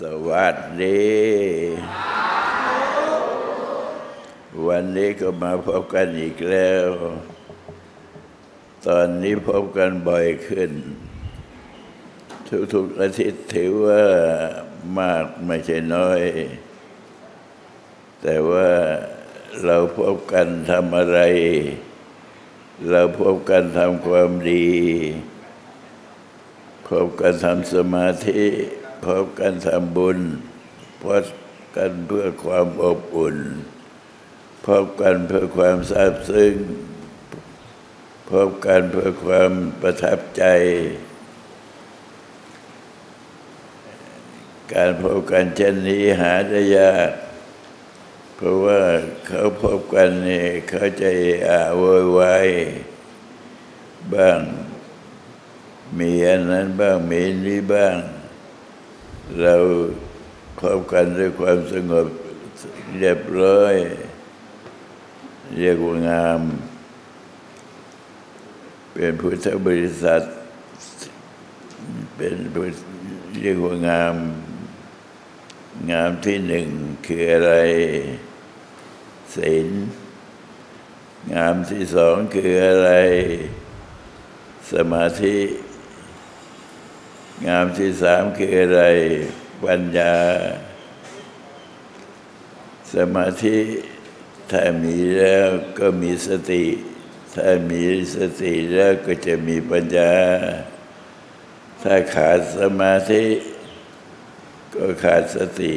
สวัสดี วันนี้ก็มาพบกันอีกแล้ว ตอนนี้พบกันบ่อยขึ้น ทุกๆอาทิตย์ถือว่ามากไม่ใช่น้อย แต่ว่าเราพบกันทำอะไร เราพบกันทำความดี พบกันทำสมาธิ พบกันทำบุญพบกันเพื่อความอบอุ่นพบกันเพื่อความซาบซึ้งพบกันเพื่อความประทับใจ การพบกันเช่นนี้หาได้ยากเพราะว่าเขาพบกันนี่เขาจะอาโวยวายบ้างมีอันนั้นบ้างมีนี้บ้าง เราพบกันด้วยความสงบเรียบร้อย เรียกว่างาม เป็นพุทธบริษัท เป็นเรียกว่างาม งามที่หนึ่งคืออะไรศีลงามที่สองคืออะไร สมาธิ งามที่สามคืออะไร ปัญญา สมาธิถ้ามีแล้วก็มีสติ ถ้ามีสติแล้วก็จะมีปัญญา ถ้าขาดสมาธิ ก็ขาดสติ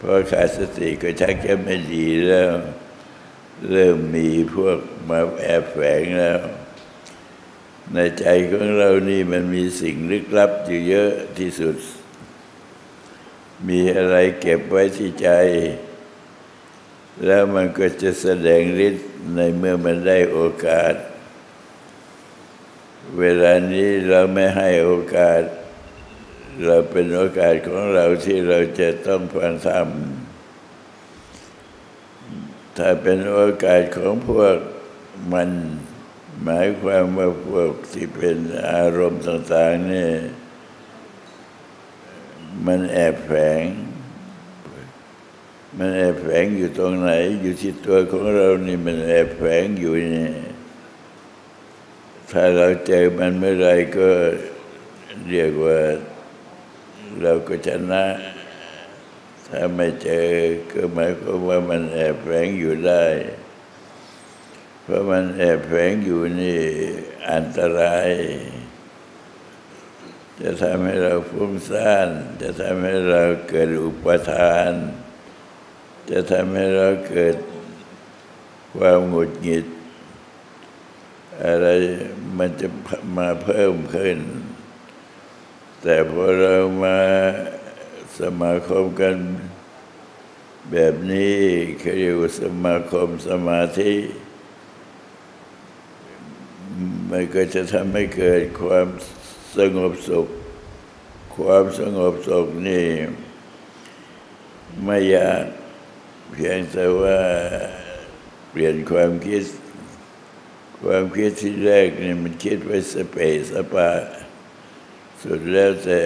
พอขาดสติก็ชักจะไม่ดีแล้ว เริ่มมีพวกมาแอบแฝงแล้ว ในใจของเรานี่มันมีสิ่งลึกลับอยู่เยอะที่สุด มีอะไรเก็บไว้ที่ใจ แล้วมันก็จะแสดงฤทธิ์ในเมื่อมันได้โอกาส เวลานี้เราไม่ให้โอกาส เราเป็นโอกาสของเราที่เราจะต้องฟังธรรมถ้าเป็นโอกาสของพวกมัน หมายความว่าพวกที่เป็นอารมณ์ต่างๆนี่มันแอบแฝง มันแอบแฝงอยู่ตรงไหน อยู่ที่ตัวของเรานี่มันแอบแฝงอยู่นี่ถ้าเราเจอมันเมื่อไรก็เรียกว่าเราก็ชนะ ถ้าไม่เจอก็หมายความว่ามันแอบแฝงอยู่ได้ ราะมันแอบแฝงอยู่นี่อันตราย จะทำให้เราฟุ้งซ่าน จะทำให้เราเกิดอุปทาน จะทำให้เราเกิดความหงุดหงิด อะไรมันจะมาเพิ่มขึ้น แต่พอเรามาสมาคมกันแบบนี้เขาเรียกว่าสมาคมสมาธิ มันก็จะทำให้เกิดความสงบสุข ความสงบสุขนี่ ไม่ยากเพียงแต่ว่าเปลี่ยนความคิด ความคิดที่แรกนี่มันคิดไว้สเปสสปะ สุดแล้วแต่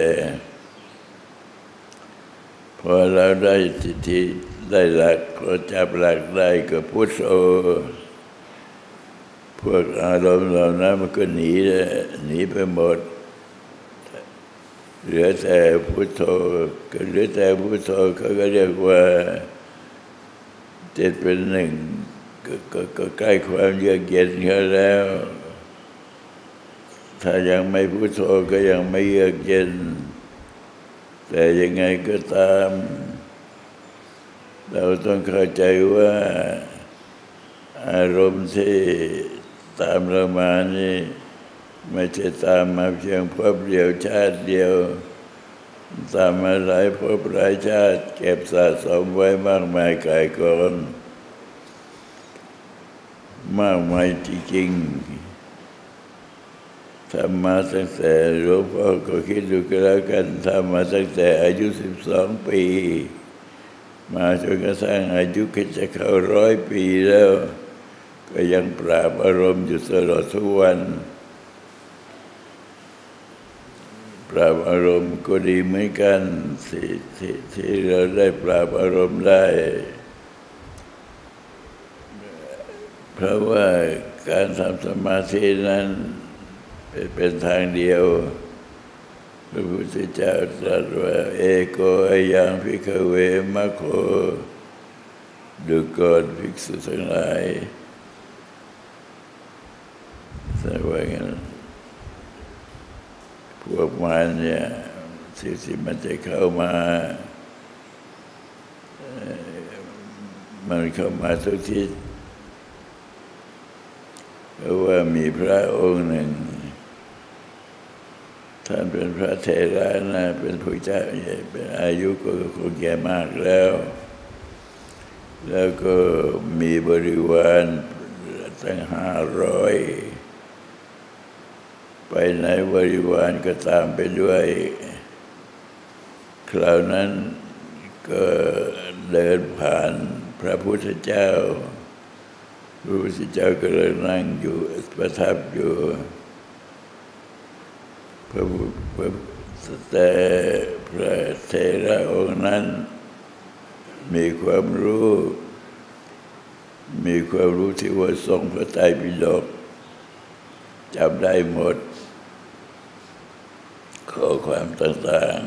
พอเราได้ทิฏฐิได้หลักพอจับหลักได้ก็พุทโธ พวกอารมณ์เหล่านั้นมันก็หนีหนีไปหมด เหลือแต่พุทโธก็เหลือแต่พุทโธเขาก็เรียกว่าเจ็ดเป็นหนึ่งกก็ก็ใกล้ความเยือกเย็นเขาแล้ว ถ้ายังไม่พุทโธก็ยังไม่เยือกเย็น แต่ยังไงก็ตาม เราต้องเข้าใจว่าอารมณ์ที่ ตามเรามานี่ไม่ใช่ตามมาเพียงพบเดียวชาติเดียว ตามมาหลายพบหลายชาติ เก็บสะสมไว้มากมายกายกองมากมายจริงๆทำมาตั้งแต่หลวงพ่อก็คิดดูก็แล้วกันทำมาตั้งแต่อายุสิบสองปี มาจนกระทั่งอายุคิดจะเข้าร้อยปีแล้ว ก็ยังปราบอารมณ์อยู่ตลอดทุกวัน ปราบอารมณ์ก็ดีเหมือนกันที่ที่ที่เราได้ปราบอารมณ์ได้ เพราะว่าการทำสมาธินั้นเป็นทางเดียวพระพุทธเจ้าตรัสว่า เอโกอายังพิกเวมะโคดูก่อนภิกษุทั้งหลาย แสดงว่างั้นพวกมันเนี่ยสิ่งที่มันจะเข้ามามันเข้ามาทุกทิศเพราะว่ามีพระองค์หนึ่ง ท่านเป็นพระเทระนะเป็นผู้เจ้าใหญ่เป็นอายุก็คงแก่มากแล้ว แล้วก็มีบริวารตั้งห้าร้อย ไปไหนบริวารก็ตามไปด้วย คราวนั้นก็เดินผ่านพระพุทธเจ้า พระพุทธเจ้าก็เลยนั่งอยู่ประทับอยู่ พระพุทธพระแต่พระเทระองค์นั้น มีความรู้ มีความรู้ที่ว่าทรงพระไตรปิฎกจำได้หมด ข้อความต่าง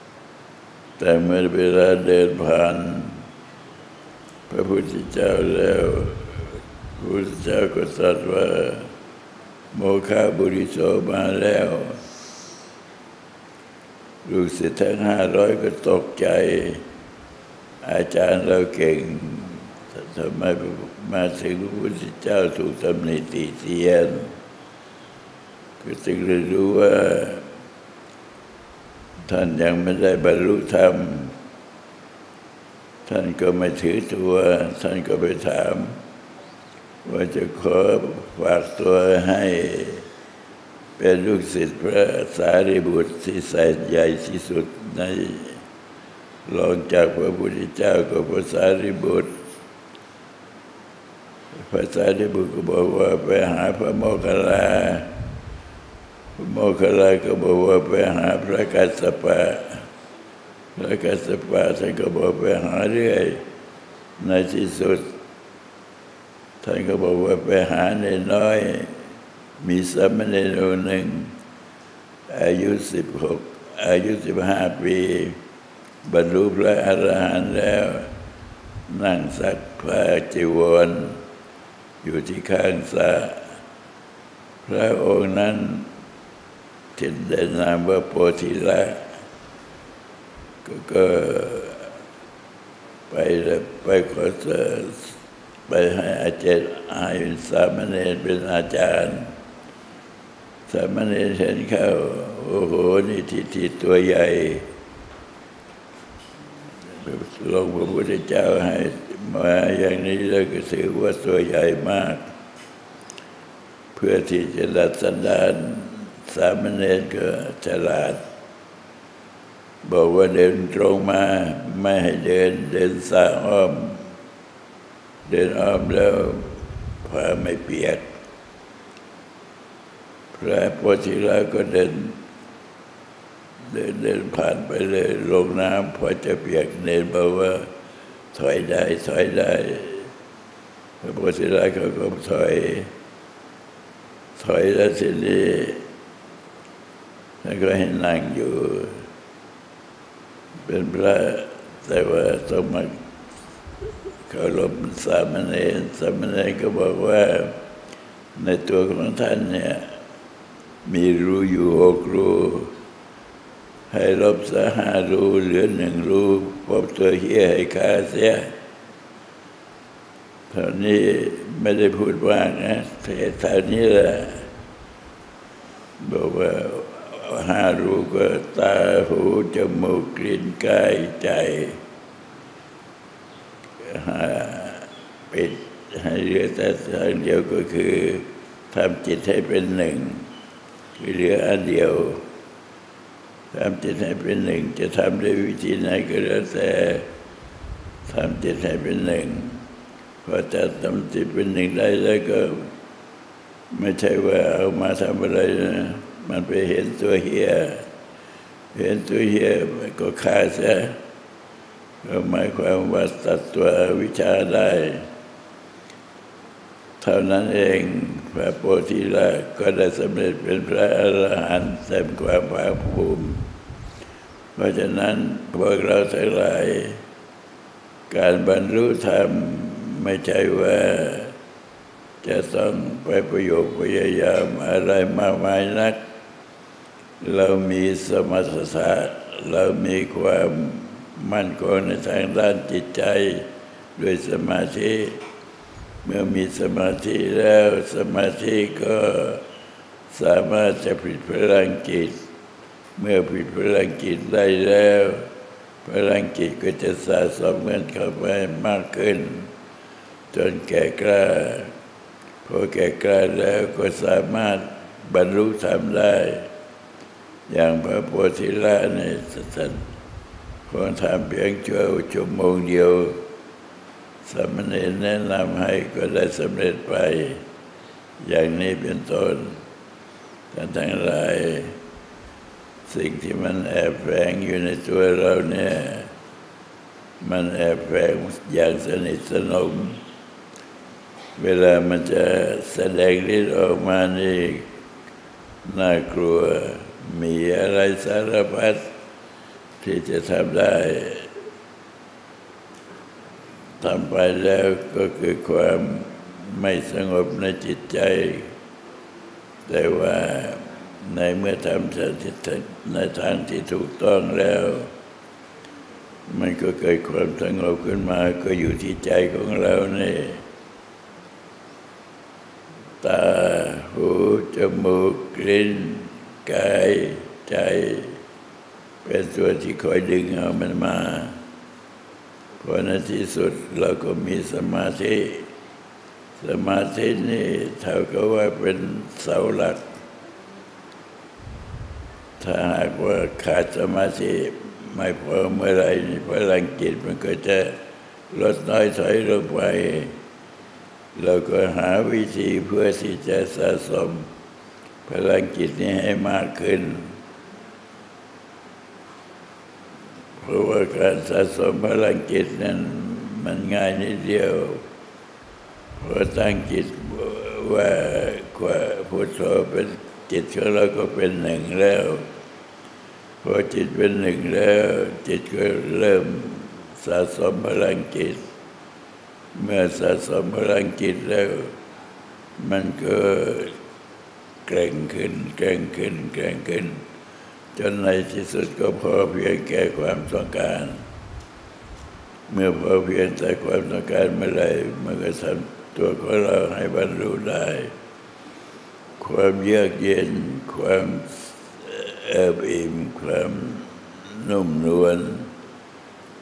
ๆ แต่เมื่อเวลาเดินผ่าน พระพุทธเจ้าแล้วพระพุทธเจ้าก็ตรัสว่า โมฆะบุริโสมาแล้วลูกศิษย์ทั้งห้าร้อยก็ตกใจ อาจารย์เราเก่งทำไมมาถึงพระพุทธเจ้าถูกตำหนิติเตียน ก็จึงได้รู้ว่า ท่านยังไม่ได้บรรลุธรรม ท่านก็ไม่ถือตัว ท่านก็ไปถาม ว่าจะขอฝากตัวให้เป็นลูกศิษย์พระสารีบุตรที่ใส่ใหญ่ที่สุดในรองจากพระพุทธเจ้ากับพระสารีบุตร พระสารีบุตรก็บอกว่าไปหาพระโมคคัลลา โมคคลลาก็บอกว่าไปหาพระกัสสปะพระกัสสปะท่านก็บอกไปหาเรื่อยในที่สุด ท่านก็บอกว่าไปหาในน้อย มีสามเณรองค์หนึ่ง อายุสิบหกอายุสิบห้าปี บรรลุพระอรหันต์แล้ว นั่งซักผ้าจีวร อยู่ที่ข้างสระพระองค์นั้น ที่ได้นามว่าโพธิละก็ก็ไปไปขอเสไปให้อาจารย์ให้สามเณรเป็นอาจารย์ สามเณรเห็นเขาโอ้โห นี่ทิฏฐิตัวใหญ่ลงพระพุทธเจ้าให้มาอย่างนี้แล้วก็ถือว่าตัวใหญ่มาก เพื่อที่จะดัดสันดาน สามเณรก็ฉลาด บอกว่าเดินตรงมา ไม่ให้เดินเดินสายอ้อม เดินอ้อมแล้วผ้าไม่เปียกพระโพธิละก็เดิน เดินเดินผ่านไปเลยลงน้ำพอจะเปียกเนนบอกว่า ถอยได้ถอยได้พระโพธิละเขาก็ถอย ถอยแล้วทีนี้ แล้วก็ให้นั่งอยู่ เป็นพระแต่ว่าต้องมาเคารพสามเณรสามเณรก็บอกว่าในตัวของท่านเนี่ย มีรู้อยู่หกรู้ ให้ลบสหารู้เหลือหนึ่งรู้พบตัวเฮียให้ขาเสียเท่านี้ไม่ได้พูดว่างนะแต่เท่านี้แหละบอกว่า ห้ารูก็ตาหูจมูกกลิ่นกายใจห้าปิดให้เหลือแต่ทางเดียวก็คือทำจิตให้เป็นหนึ่งคือเหลืออันเดียวทำจิตให้เป็นหนึ่ง จะทำด้วยวิธีไหนก็แล้วแต่ทำจิตให้เป็นหนึ่งพอจะทำจิตเป็นหนึ่งได้แล้วก็ ไม่ใช่ว่าเอามาทำอะไรนะ มันไปเห็นตัวเฮียเห็นตัวเฮียมันก็ฆ่าเสียก็หมายความว่าตัดตัววิชาได้ เท่านั้นเองพระโพธิละก็ได้สำเร็จเป็นพระอรหันต์เต็มความภาคภูมิ เพราะฉะนั้นพวกเราทั้งหลาย การบรรลุธรรมไม่ใช่ว่าจะต้องไปประโยชน์พยายามอะไรมากมายนัก เรามีสมรรถะเรามีความมั่นคงในทางด้านจิตใจด้วยสมาธิ เมื่อมีสมาธิแล้วสมาธิก็สามารถจะผลิตพลังจิต เมื่อผลิตพลังจิตได้แล้ว พลังจิตก็จะสะสมเงินเข้าไปมากขึ้น จนแก่กล้าพอแก่กล้าแล้วก็สามารถบรรลุธรรมได้ อย่างพระโพธิละในสันพอทำเพียงชั่วชั่วโมงเดียวสมณรแนะนำให้ก็ได้สำเร็จไป อย่างนี้เป็นต้นท่านทั้งหลายสิ่งที่มันแอบแฝงอยู่ในตัวเราเนี่ย มันแอบแฝงอย่างสนิทสนม เวลามันจะแสดงฤทธิ์ออกมานี่น่ากลัว มีอะไรสารพัดที่จะทำได้ทำไปแล้วก็คือความไม่สงบในจิตใจ แต่ว่าในเมื่อทำในทางที่ถูกต้องแล้ว มันก็เกิดความสงบขึ้นมาก็อยู่ที่ใจของเราเนี่ยตา หู จมูก กลิ่น กายใจ เป็นตัวที่คอยดึงเอามันมาพอในที่สุดเราก็มีสมาธิ สมาธินี่เท่ากับว่าเป็นเสาหลัก ถ้าหากว่าขาดสมาธิไม่พอเมื่อไรนี่พลังจิตมันก็จะลดน้อยถอยลงไป เราก็หาวิธีเพื่อที่จะสะสม พลังจิตนี้ให้มากขึ้น เพราะว่าการสะสมพลังจิตนั้นมันง่ายนิดเดียวพอตั้งจิตว่าว่าพุทโธเป็นจิตของเราก็เป็นหนึ่งแล้วพอจิตเป็นหนึ่งแล้ว จิตก็เริ่มสะสมพลังจิต เมื่อสะสมพลังจิตแล้ว มันก็ แกร่งขึ้นแกร่งขึ้นแกร่งขึ้น จนในที่สุดก็พอเพียงแก่ความต้องการ เมื่อพอเพียงแต่ความต้องการเมื่อไรมันก็ทำตัวของเราให้บรรลุได้ ความเยือกเย็น ความเอบอิ่มความนุ่มนวล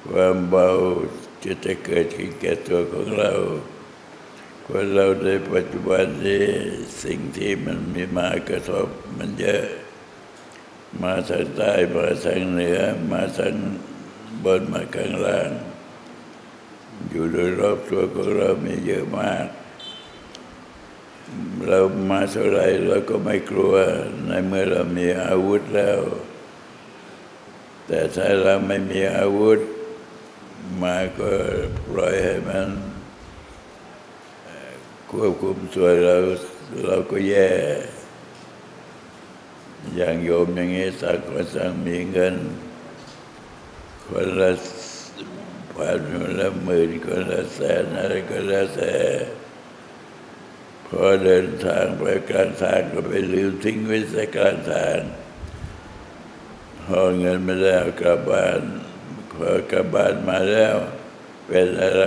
ความเบาจะจะเกิดขึ้นแก่ตัวของเรา คนเราในปัจจุบันนี้สิ่งที่มันมีมากระทบมันเยอะ มาทางใต้มาทางเหนือ มาทางบนมาข้างล่าง อยู่โดยรอบตัวของเรามีเยอะมาก เรามาเท่าไรเราก็ไม่กลัว ในเมื่อเรามีอาวุธแล้ว แต่ถ้าเราไม่มีอาวุธ มาก็ปล่อยให้มัน ควบคุมตัวเราเราก็แย่ อย่างโยมอย่างนี้สักคนสั่งมีเงิน คนละพันคนละหมื่นคนละแสนอะไรก็แล้วแต่พอเดินทางไปกลางทางก็ไปลืมทิ้งไว้ใส่กลางทางพอเงินไม่ได้กลับบ้านพอกลับบ้านมาแล้ว เป็นอะไร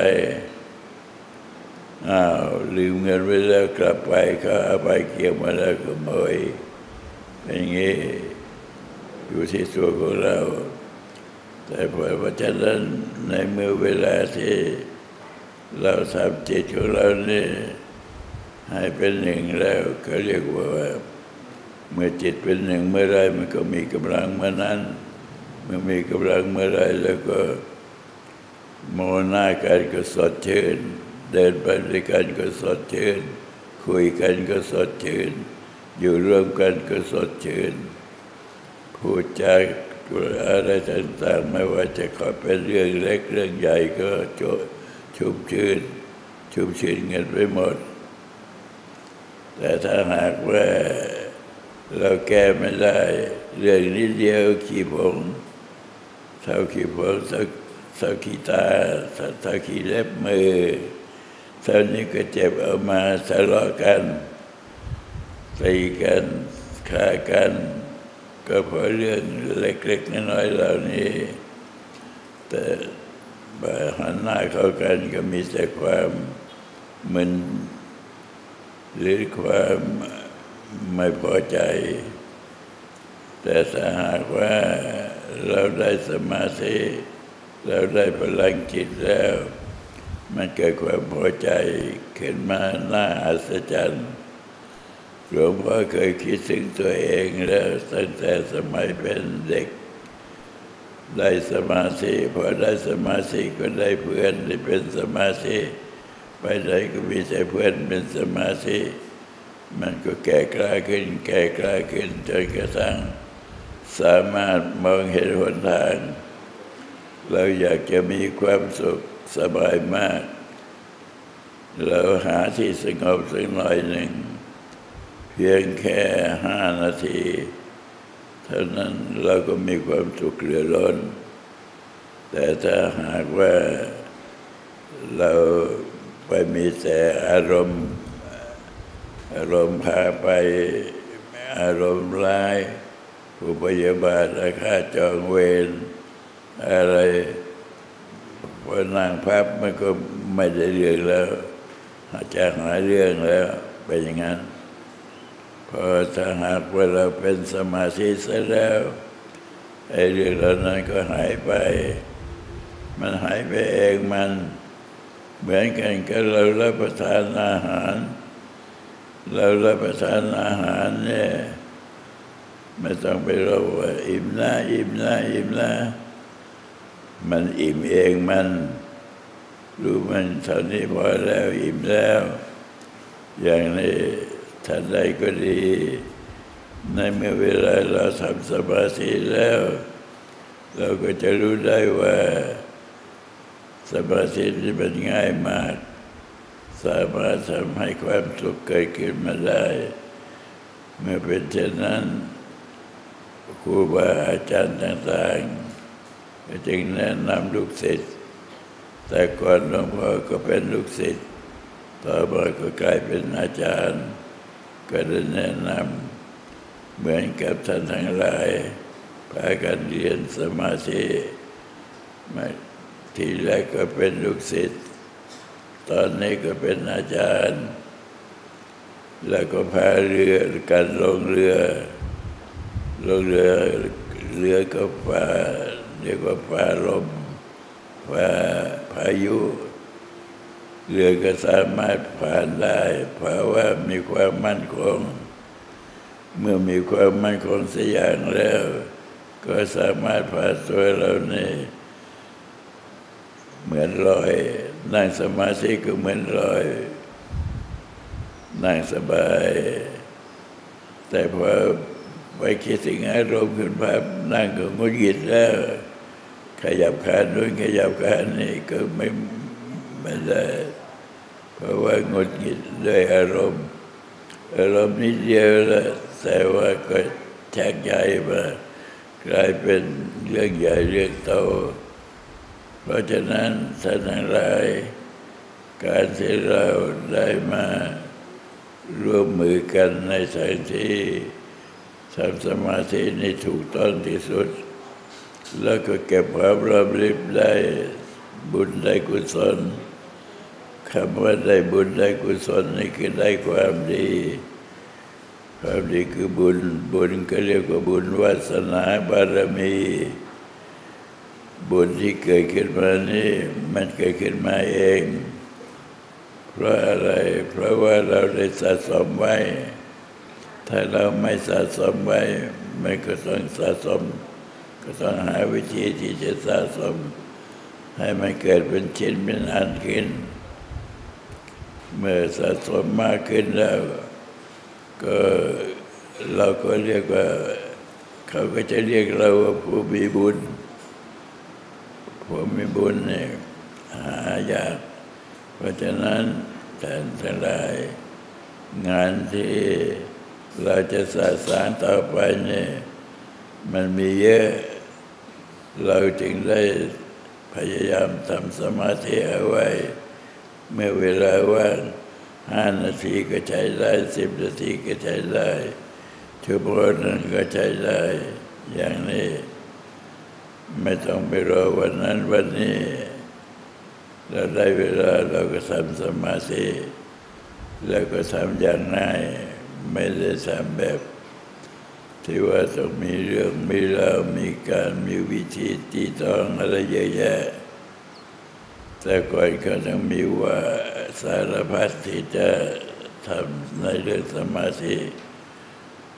อ้าวลืมเงินไว้แล้วกลับไปก็เอาไปเกี่ยวมาแล้วก็มอยเป็นอย่างนี้อยู่ที่ตัวของเรา แต่พอเพราะฉะนั้นในเมื่อเวลาที่เราทำจิตของเรานี่ให้เป็นหนึ่งแล้วก็เรียกว่า เมื่อจิตเป็นหนึ่งเมื่อไรมันก็มีกำลังเมื่อนั้น เมื่อมีกำลังเมื่อไรแล้วก็โมหน้ากันก็สดชื่น เดินไปด้วยกันก็สดชื่น คุยกันก็สดชื่น อยู่ร่วมกันก็สดชื่นพูดจาอะไรต่างๆไม่ว่าจะขอเป็นเรื่องเล็กเรื่องใหญ่ก็โจชุ่มชื่น ชุ่มชื่นเงินไปหมด แต่ถ้าหากว่าเราแก้ไม่ได้ เรื่องนิดเดียวขี้ผงเท่าขี้ผงเท่าเท่าขี้ตาเท่าขี้เล็บมือ เท่านี้ก็เจ็บเอามาทะเลาะกันตีกันฆ่ากัน ก็เพราะเรื่องเล็ก ๆ น้อยๆเหล่านี้ แต่หันหน้าเข้ากันก็มีแต่ความมึนหรือความไม่พอใจ แต่ถ้าหากว่าเราได้สมาธิ เราได้พลังจิตแล้ว มันเกิดความพอใจขึ้นมาหน้าอัศจรรย์หลวงพ่อเคยคิดถึงตัวเองแล้วตั้งแต่สมัยเป็นเด็ก ได้สมาธิพอได้สมาธิก็ได้เพื่อนที่เป็นสมาธิไปไหนก็มีแต่เพื่อนเป็นสมาธิมันก็แก่กล้าขึ้น แก่กล้าขึ้นจนกระทั่งสามารถมองเห็นหนทาง เราอยากจะมีความสุข สบายมาก เราหาที่สงบสักหน่อยหนึ่ง เพียงแค่ห้านาที เท่านั้นเราก็มีความสุขเหลือล้น แต่ถ้าหากว่าเราไปมีแต่อารมณ์ อารมณ์พาไปอารมณ์ร้ายผู้พยาบาทอาฆาตจองเวรอะไร พอนั่งพับมันก็ไม่ได้เรื่องแล้ว อาจะหาเรื่องแล้วเป็นอย่างนั้นพอถ้าหากว่าเราเป็นสมาธิเสร็จแล้วไอ้เรื่องเหล่านั้นก็หายไป มันหายไปเองมัน เหมือนกันกับเรารับประทานอาหาร เรารับประทานอาหารเนี่ยไม่ต้องไปรอว่าอิ่มนะอิ่มนะอิ่มนะ มันอิ่มเองมันรู้มันเท่านี้พอแล้วอิ่มแล้ว อย่างนี้ท่านใดก็ดี ในเมื่อเวลาเราทำสมาธิแล้ว เราก็จะรู้ได้ว่าสมาธิที่มันง่ายมาก สามารถทำให้ความสุขเกิดขึ้นมาได้ เมื่อเป็นเช่นนั้นครูบาอาจารย์ต่างๆ จึงแนะนำลูกศิษย์แต่ก่อนหลวงพ่อก็เป็นลูกศิษย์ต่อมาก็กลายเป็นอาจารย์ ก็ได้แนะนำเหมือนกับท่านทั้งหลายพากันเรียนสมาธิทีแรกก็เป็นลูกศิษย์ตอนนี้ก็เป็นอาจารย์ แล้วก็พาเรือกันลงเรือลงเรือเรือก็พา เรียกว่าพาลมพาพายุ เรือก็สามารถผ่านได้เพราะว่ามีความมั่นคง เมื่อมีความมั่นคงสักอย่างแล้ว ก็สามารถพาตัวเราเนี่เหมือนลอย นั่งสมาธิก็เหมือนลอย นั่งสบาย แต่พอไปคิดถึงอารมณ์ขึ้นภาพนั่งก็งุดหงิดแล้ว ขยับขานู้นขยับขานี่ก็ไม่ไม่ได้ เพราะว่างดหงิดด้วยอารมณ์ อารมณ์นิดเดียวละแต่ว่าก็แทกใหญ่มากลายเป็นเรื่องใหญ่เรื่องโต เพราะฉะนั้นท่านทั้งหลายการที่เราได้มาร่วมมือกันในทางที่ทำสมาธินี่ถูกต้องที่สุด แล้วก็เก็บความรับริบได้บุญได้กุศลคำว่าได้บุญได้กุศลนี่คือได้ความดี ความดีคือบุญ บุญก็เรียกว่าบุญวาสนาบารมี บุญที่เกิดขึ้นมานี่มันเกิดขึ้นมาเอง เพราะอะไร เพราะว่าเราได้สะสมไว้ ถ้าเราไม่สะสมไว้ มันก็ต้องสะสม ก็ต้องหาวิธีที่จะสะสม ให้มันเกิดเป็นชิ้นเป็นอันขึ้น เมื่อสะสมมากขึ้นแล้ว ก็เราก็เรียกว่า เขาก็จะเรียกเราว่าผู้มีบุญผู้มีบุญเนี่ยหายากเพราะฉะนั้นท่านทั้งหลายงานที่เราจะสะสางต่อไปเนี่ยมันมีเยอะ เราจึงได้พยายามทำสมาธิเอาไว้ เมื่อเวลาว่างห้านาทีก็ใช้ได้สิบนาทีก็ใช้ได้ชั่วโมงนึงก็ใช้ได้ อย่างนี้ ไม่ต้องไปรอวันนั้นวันนี้ เราได้เวลาเราก็ทำสมาธิแล้วก็ทำอย่างง่าย ไม่ได้ทำแบบ ที่ว่าต้องมีเรื่องมีราวมีการมีวิธีตีต้องอะไรเยอะแยะแต่ก่อนก็ต้องมีว่าสารพัดที่จะทำในเรื่องสมาธิ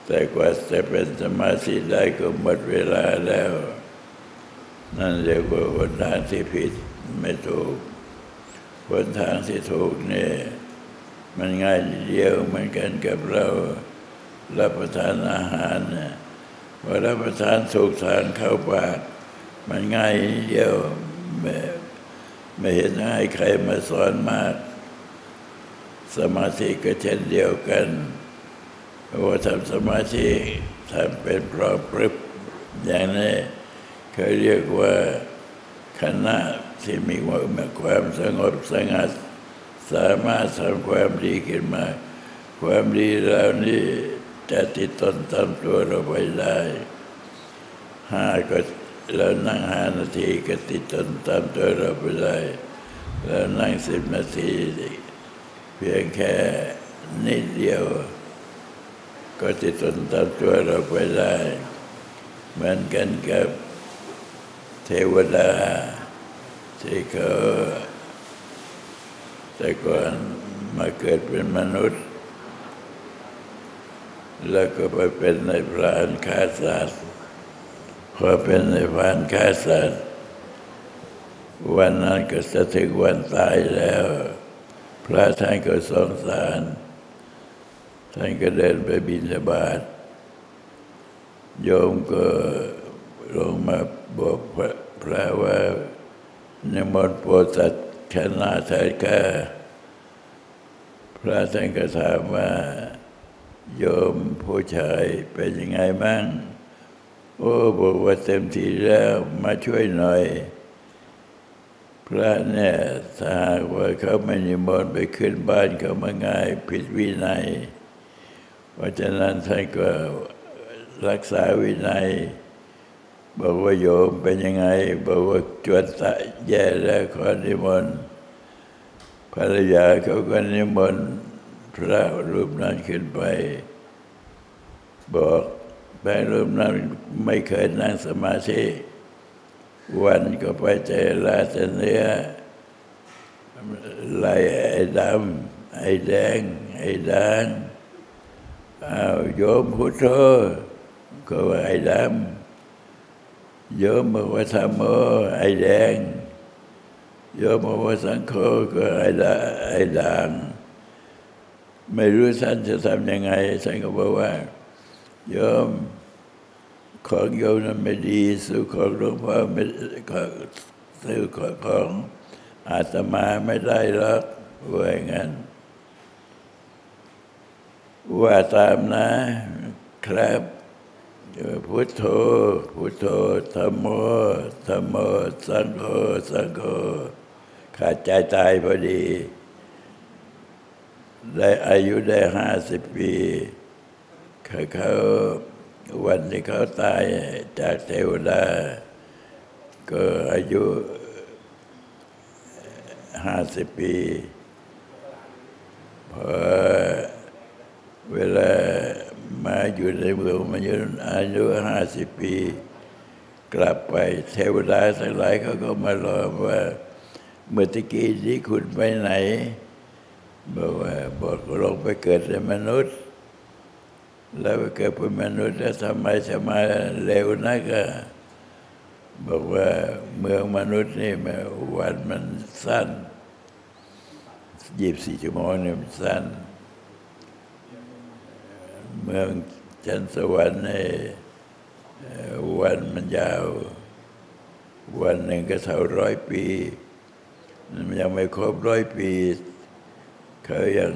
แต่กว่าจะเป็นสมาธิได้ก็หมดเวลาแล้ว นั่นเรียกว่าหนทางที่ผิดไม่ถูกหนทางที่ถูกเนี่ยมันง่ายเดียวเหมือนกันกับเรา รับประทานอาหารเนี่ยพอรับประทานถูกทางเข้าปากมันง่ายเดียวไม่ไม่เห็นให้ใครมาสอนมาก สมาธิก็เช่นเดียวกันว่าทำสมาธิทำเป็นพร้อมปรึบอย่างนี้เขาเรียกว่าคณะที่มีความสงบสงัด สามารถทำความดีขึ้นมา ความดีเหล่านี้ จะติดตนตามตัวเราไปได้ห้าก็เรานั่งห้านาทีก็ติดตนตามตัวเราไปได้เรานั่งสิบนาทีเพียงแค่นิดเดียว ก็ติดตนตามตัวเราไปได้ เหมือนกันกับเทวดาที่เขาแต่ก่อนมาเกิดเป็นมนุษย์ แล้วก็ไปเป็นในพรานฆ่าสัตว์พอเป็นในพรานฆ่าสัตว์วันนั้นก็จะถึงวันตายแล้ว พระท่านก็สงสารท่านก็เดินไปบิณฑบาตโยมก็ลงมาบอกพระพระว่านิมนต์โปรดสัตว์ชนะเถิดค่ะพระท่านก็ถามว่า โยมผู้ชายเป็นยังไงบ้างโอ้บอกว่าเต็มทีแล้วมาช่วยหน่อย พระเนี่ยถ้าหากว่าเขาไม่นิมนต์ไปขึ้นบ้านเขามาง่ายผิดวินัย เพราะฉะนั้นท่านก็รักษาวินัย บอกว่าโยมเป็นยังไง บอกว่าจวนตะแย่แล้วขอนิมนต์ภรรยาเขาก็นิมนต์ พระรูปนั้นขึ้นไป บอกพระรูปนั้นไม่เคยนั่งสมาธิวันก็ไปเจอลาแต่เนื้อไล่ไอ้ดำไอ้แดง ไอ้ด่างอ้าวโยมพุทโธก็ว่าไอ้ดำโยมบอกว่าธรรมโมไอ้แดงโยมบอกว่าสังโฆก็ไอ้ดาไอ้ด่าง ไม่รู้ท่านจะทำยังไงท่านก็บอกว่าโยมของโยมนั้นไม่ดีสู้ของหลวงพ่อไม่ของสู้ของอาตมาไม่ได้หรอกว่าอย่างนั้นว่าตามนะครับ พุทโธ พุทโธธรรมโมธรรมโมสังโฆสังโฆขาดใจตายพอดี ได้อายุได้ห้าสิบปีเขาเขาวันที่เขาตายจากเทวดา ก็อายุห้าสิบปีพอเวลามาอยู่ในเมืองมายู่อายุห้าสิบปี กลับไปเทวดาทั้งหลายเขาก็มารอว่า เมื่อตะกี้นี้คุณไปไหน บอกว่าบอกลงไปเกิดเป็นมนุษย์ แล้วไปเกิดเป็นมนุษย์แล้วทำไมจะมาเร็วนักอะบอกว่าเมืองมนุษย์นี่มันวันมันสั้นยี่สิบสี่ชั่วโมงนี่มันสั้น เมืองชั้นสวรรค์ในเอ่วันมันยาว วันหนึ่งก็เท่าร้อยปี มันยังไม่ครบร้อยปี เขายัง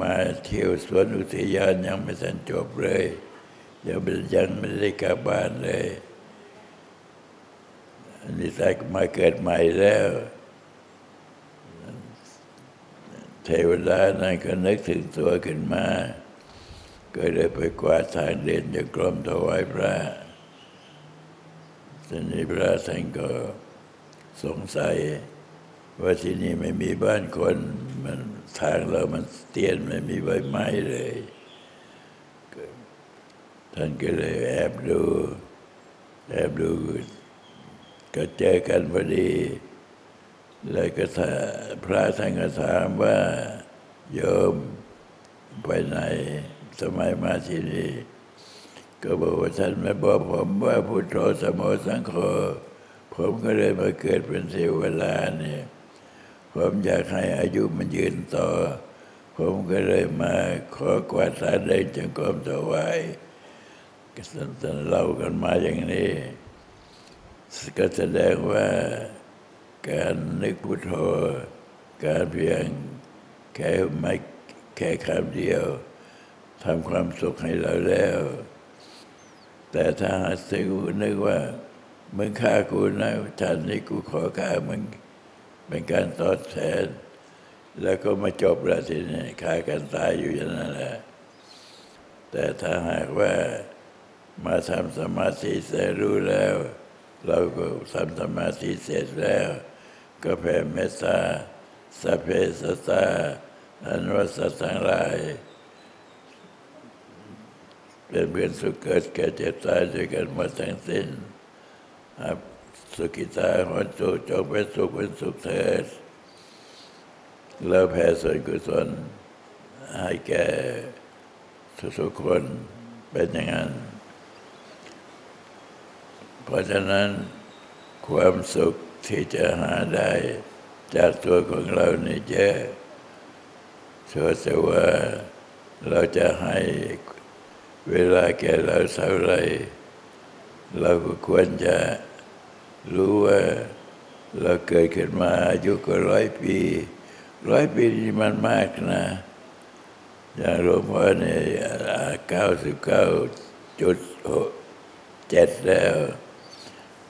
มาเที่ยวสวนอุทยานยังไม่ทันจบเลยยังไม่ยังไม่ได้กลับบ้านเลยอันนี้ถ้ามาเกิดใหม่แล้ว เทวดานั่นก็นึกถึงตัวขึ้นมา ก็เลยไปกวาดทางเดินจากกรมถวายพระทีนี้พระท่านก็สงสัยว่าที่นี่ไม่มีบ้านคนมัน ทางเรามันเตียนไม่มีใบไม้เลย ท่านก็เลยแอบดู แอบดู ก็เจอกันพอดีแล้วก็ถาพระท่านก็ถามว่าโยมไปไหนสมัยมาที่นี่ก็บอกว่าท่านมาบอกผมว่าพุทโธสมโภสังโฆผมก็เลยมาเกิดเป็นเทวดาเนี่ย ผมอยากให้อายุมันยืนต่อ ผมก็เลยมาขอกวาดสารเดินจงกรมถวายก็สันเล่ากันมาอย่างนี้ ก็แสดงว่าการนึกพุทโธการเพียงแค่ไม่แค่คำเดียวทำความสุขให้เราแล้ว แต่ถ้าหากสึกนึกว่ามึงฆ่ากูนะชาตินี้กูขอฆ่ามึง เป็นการตอบแทน แล้วก็มาจบล้วทีนี้ฆ่ากันตายอยู่อย่างนั้นแหละแต่ถ้าหากว่ามาทำสมาธิเสร็จรู้แล้ว เราก็ทำสมาธิเสร็จแล้ว ก็แผ่เมตตาสัพเพสตตาอันว่าสัตว์ทั้งหลายเป็นเพื่อนสุขเกิดแก่เจ็บตายด้วยกันหมดทั้งสิ้นครับ สุขิตาหอนสุจงเป็นสุขเป็นสุขเถิดแล้วแผ่ส่วนกุศลให้แก่ทุกๆคนเป็นอย่างนั้น เพราะฉะนั้นความสุขที่จะหาได้จากตัวของเรานี่เยอะชัวแต่ว่าเราจะให้เวลาแก่เราเท่าไรเราก็ควรจะ รู้ว่าเราเกิดขึ้นมาอายุก็ร้อยปี ร้อยปีนี่มันมากนะ อย่างหลวงพ่อเนี่ยเก้าสิบเก้าจุดเจ็ดแล้ว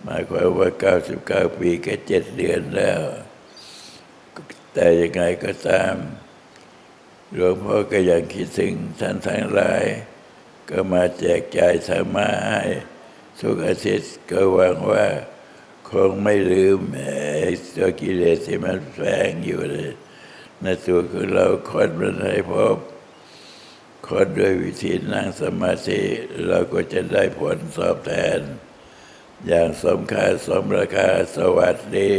หมายความว่าเก้าสิบเก้าปีแค่เจ็ดเดือนแล้ว แต่ยังไงก็ตามหลวงพ่อก็ยังคิดถึงท่านทั้งหลาย ก็มาแจกจ่ายธรรมะให้ทุกอาทิตย์ก็หวังว่า คงไม่ลืมไอ้ตัวกิเลสที่มันแฝงอยู่ในตัวของเราคนมันให้พบคนด้วยวิธีนั่งสมาธิเราก็จะได้ผลตอบแทน อย่างสมค่าสมราคาสวัสดี